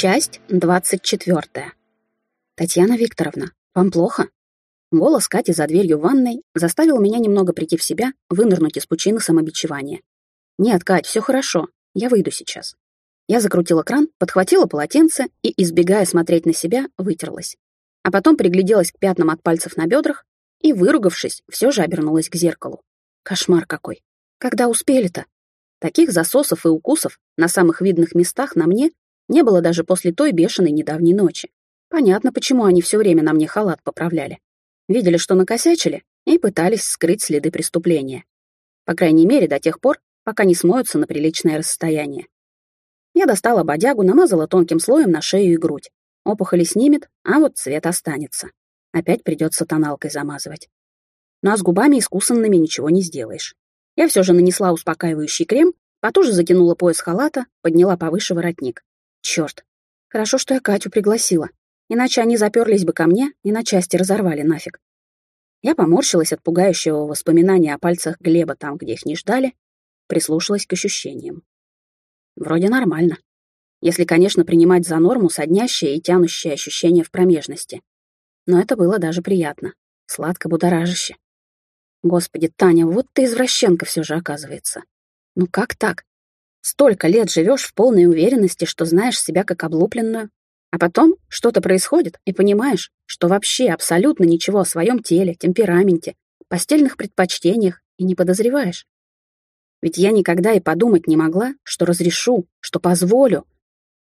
Часть двадцать четвертая. Татьяна Викторовна, вам плохо? Голос Кати за дверью ванной заставил меня немного прийти в себя, вынырнуть из пучины самобичевания. Нет, Кать, все хорошо. Я выйду сейчас. Я закрутила кран, подхватила полотенце и, избегая смотреть на себя, вытерлась. А потом пригляделась к пятнам от пальцев на бедрах и, выругавшись, все же обернулась к зеркалу. Кошмар какой. Когда успели-то? Таких засосов и укусов на самых видных местах на мне не было даже после той бешеной недавней ночи. Понятно, почему они все время на мне халат поправляли. Видели, что накосячили, и пытались скрыть следы преступления. По крайней мере, до тех пор, пока не смоются на приличное расстояние. Я достала бодягу, намазала тонким слоем на шею и грудь. Опухоли снимет, а вот цвет останется. Опять придется тоналкой замазывать. Но с губами искусанными ничего не сделаешь. Я все же нанесла успокаивающий крем, потуже затянула пояс халата, подняла повыше воротник. Черт. Хорошо, что я Катю пригласила. Иначе они заперлись бы ко мне и на части разорвали нафиг. Я поморщилась от пугающего воспоминания о пальцах Глеба там, где их не ждали, прислушалась к ощущениям. Вроде нормально. Если, конечно, принимать за норму соднящее и тянущее ощущение в промежности. Но это было даже приятно. Сладко-будоражище. Господи, Таня, вот ты извращенка все же оказывается. Ну как так? Столько лет живешь в полной уверенности, что знаешь себя как облупленную, а потом что-то происходит, и понимаешь, что вообще абсолютно ничего о своем теле, темпераменте, постельных предпочтениях и не подозреваешь. Ведь я никогда и подумать не могла, что разрешу, что позволю,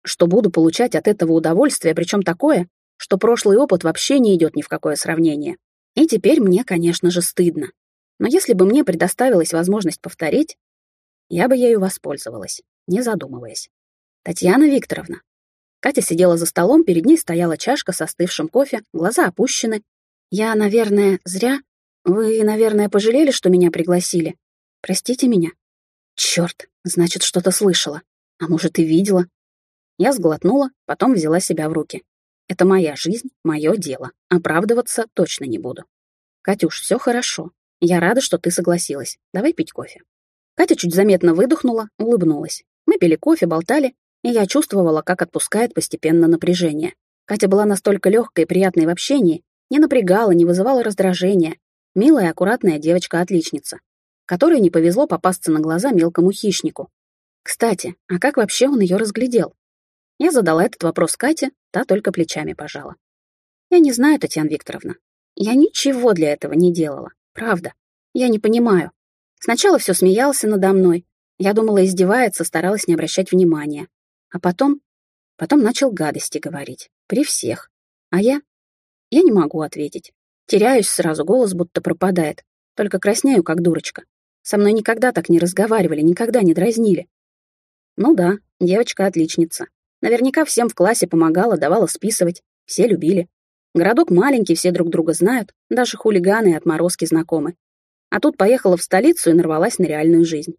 что буду получать от этого удовольствие, причем такое, что прошлый опыт вообще не идет ни в какое сравнение. И теперь мне, конечно же, стыдно. Но если бы мне предоставилась возможность повторить, я бы ею воспользовалась, не задумываясь. Татьяна Викторовна. Катя сидела за столом, перед ней стояла чашка со остывшим кофе, глаза опущены. Я, наверное, зря... Вы, наверное, пожалели, что меня пригласили. Простите меня. Черт, значит, что-то слышала. А может, и видела. Я сглотнула, потом взяла себя в руки. Это моя жизнь, мое дело. Оправдываться точно не буду. Катюш, все хорошо. Я рада, что ты согласилась. Давай пить кофе. Катя чуть заметно выдохнула, улыбнулась. Мы пили кофе, болтали, и я чувствовала, как отпускает постепенно напряжение. Катя была настолько легкой и приятной в общении, не напрягала, не вызывала раздражения. Милая, аккуратная девочка-отличница, которой не повезло попасться на глаза мелкому хищнику. Кстати, а как вообще он ее разглядел? Я задала этот вопрос Кате, та только плечами пожала. Я не знаю, Татьяна Викторовна. Я ничего для этого не делала. Правда. Я не понимаю. Сначала все смеялся надо мной. Я думала, издевается, старалась не обращать внимания. А потом... Потом начал гадости говорить. При всех. А я... Я не могу ответить. Теряюсь сразу, голос будто пропадает. Только краснею, как дурочка. Со мной никогда так не разговаривали, никогда не дразнили. Ну да, девочка-отличница. Наверняка всем в классе помогала, давала списывать. Все любили. Городок маленький, все друг друга знают, даже хулиганы и отморозки знакомы. А тут поехала в столицу и нарвалась на реальную жизнь.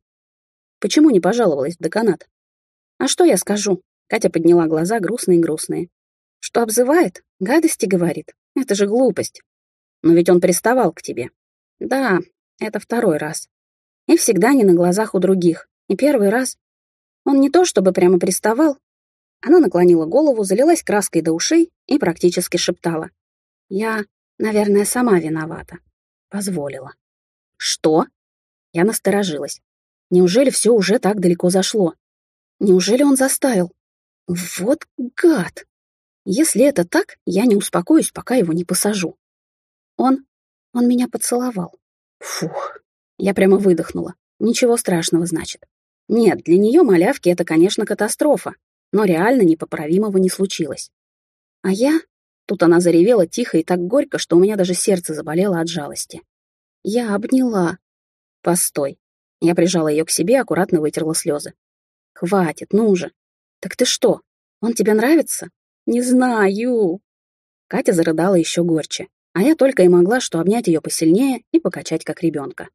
Почему не пожаловалась в деканат? А что я скажу? Катя подняла глаза грустные-грустные. Что обзывает? Гадости говорит. Это же глупость. Но ведь он приставал к тебе. Да, это второй раз. И всегда не на глазах у других. И первый раз он не то чтобы прямо приставал. Она наклонила голову, залилась краской до ушей и практически шептала. Я, наверное, сама виновата. Позволила. Что? Я насторожилась. Неужели все уже так далеко зашло? Неужели он заставил? Вот гад! Если это так, я не успокоюсь, пока его не посажу. Он... он меня поцеловал. Фух, я прямо выдохнула. Ничего страшного, значит. Нет, для нее малявки это, конечно, катастрофа, но реально непоправимого не случилось. А я... Тут она заревела тихо и так горько, что у меня даже сердце заболело от жалости. Я обняла. Постой. Я прижала ее к себе, аккуратно вытерла слезы. Хватит, ну же. Так ты что, он тебе нравится? Не знаю. Катя зарыдала еще горче, а я только и могла что обнять ее посильнее и покачать как ребенка.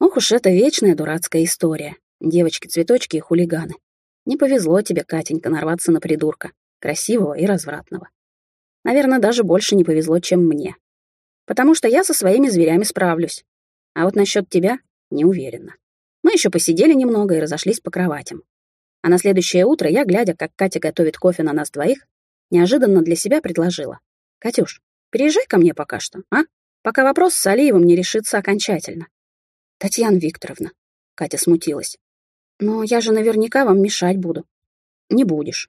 Ох уж это вечная дурацкая история. Девочки-цветочки и хулиганы. Не повезло тебе, Катенька, нарваться на придурка, красивого и развратного. Наверное, даже больше не повезло, чем мне потому что я со своими зверями справлюсь. А вот насчет тебя не уверена. Мы еще посидели немного и разошлись по кроватям. А на следующее утро я, глядя, как Катя готовит кофе на нас двоих, неожиданно для себя предложила. «Катюш, переезжай ко мне пока что, а? Пока вопрос с Алиевым не решится окончательно». «Татьяна Викторовна», — Катя смутилась. «Но я же наверняка вам мешать буду». «Не будешь».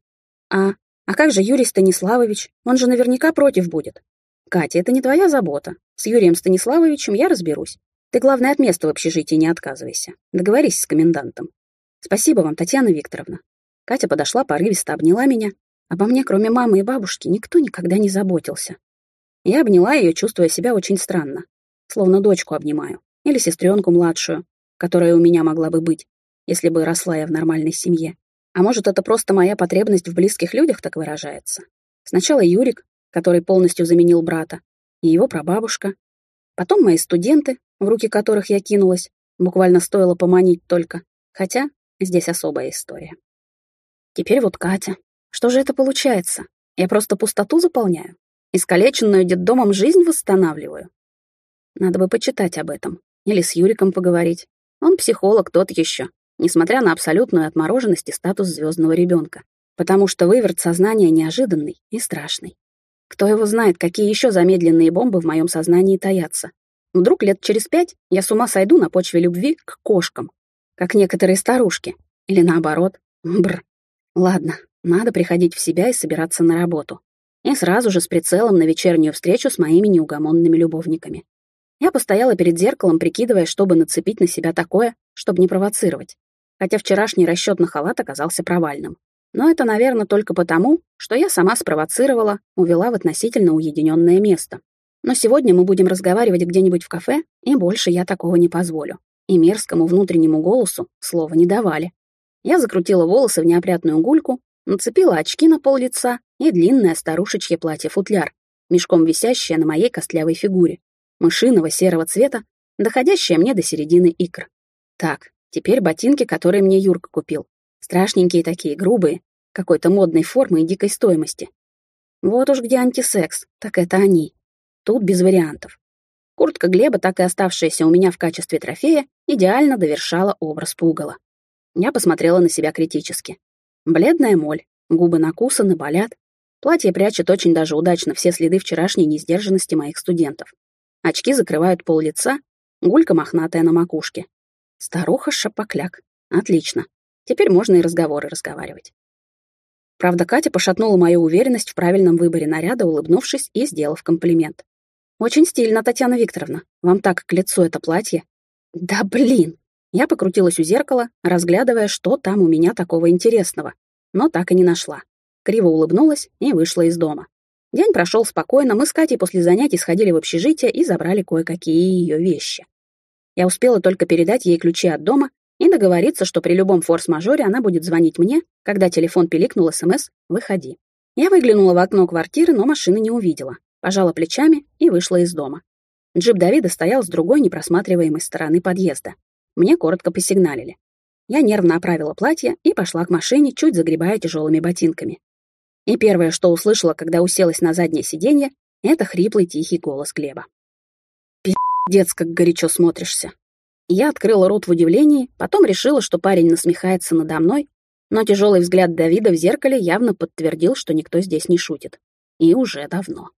«А, а как же Юрий Станиславович? Он же наверняка против будет». «Катя, это не твоя забота. С Юрием Станиславовичем я разберусь. Ты, главное, от места в общежитии не отказывайся. Договорись с комендантом. Спасибо вам, Татьяна Викторовна. Катя подошла, порывисто обняла меня. Обо мне, кроме мамы и бабушки, никто никогда не заботился. Я обняла ее, чувствуя себя очень странно. Словно дочку обнимаю. Или сестренку младшую, которая у меня могла бы быть, если бы росла я в нормальной семье. А может, это просто моя потребность в близких людях так выражается? Сначала Юрик, который полностью заменил брата, и его прабабушка. Потом мои студенты, в руки которых я кинулась, буквально стоило поманить только. Хотя здесь особая история. Теперь вот Катя. Что же это получается? Я просто пустоту заполняю? Искалеченную детдомом жизнь восстанавливаю? Надо бы почитать об этом. Или с Юриком поговорить. Он психолог тот еще, несмотря на абсолютную отмороженность и статус звездного ребенка. Потому что выверт сознания неожиданный и страшный. Кто его знает, какие еще замедленные бомбы в моем сознании таятся. Вдруг лет через пять я с ума сойду на почве любви к кошкам, как некоторые старушки. Или наоборот. Бр. Ладно, надо приходить в себя и собираться на работу. И сразу же с прицелом на вечернюю встречу с моими неугомонными любовниками. Я постояла перед зеркалом, прикидывая, чтобы нацепить на себя такое, чтобы не провоцировать. Хотя вчерашний расчет на халат оказался провальным. Но это, наверное, только потому, что я сама спровоцировала, увела в относительно уединенное место. Но сегодня мы будем разговаривать где-нибудь в кафе, и больше я такого не позволю. И мерзкому внутреннему голосу слова не давали. Я закрутила волосы в неопрятную гульку, нацепила очки на пол лица и длинное старушечье платье-футляр, мешком висящее на моей костлявой фигуре, мышиного серого цвета, доходящее мне до середины икр. Так, теперь ботинки, которые мне Юрка купил. Страшненькие такие, грубые, какой-то модной формы и дикой стоимости. Вот уж где антисекс, так это они. Тут без вариантов. Куртка Глеба, так и оставшаяся у меня в качестве трофея, идеально довершала образ пугала. Я посмотрела на себя критически. Бледная моль, губы накусаны, болят. Платье прячет очень даже удачно все следы вчерашней несдержанности моих студентов. Очки закрывают пол лица, гулька мохнатая на макушке. Старуха-шапокляк. Отлично. Теперь можно и разговоры разговаривать. Правда, Катя пошатнула мою уверенность в правильном выборе наряда, улыбнувшись и сделав комплимент. «Очень стильно, Татьяна Викторовна. Вам так к лицу это платье». «Да блин!» Я покрутилась у зеркала, разглядывая, что там у меня такого интересного, но так и не нашла. Криво улыбнулась и вышла из дома. День прошел спокойно, мы с Катей после занятий сходили в общежитие и забрали кое-какие ее вещи. Я успела только передать ей ключи от дома и договориться, что при любом форс-мажоре она будет звонить мне, когда телефон пиликнул СМС «Выходи». Я выглянула в окно квартиры, но машины не увидела, пожала плечами и вышла из дома. Джип Давида стоял с другой непросматриваемой стороны подъезда. Мне коротко посигналили. Я нервно оправила платье и пошла к машине, чуть загребая тяжелыми ботинками. И первое, что услышала, когда уселась на заднее сиденье, это хриплый тихий голос Глеба. «Пи***дец, как горячо смотришься. Я открыла рот в удивлении, потом решила, что парень насмехается надо мной, но тяжелый взгляд Давида в зеркале явно подтвердил, что никто здесь не шутит. И уже давно.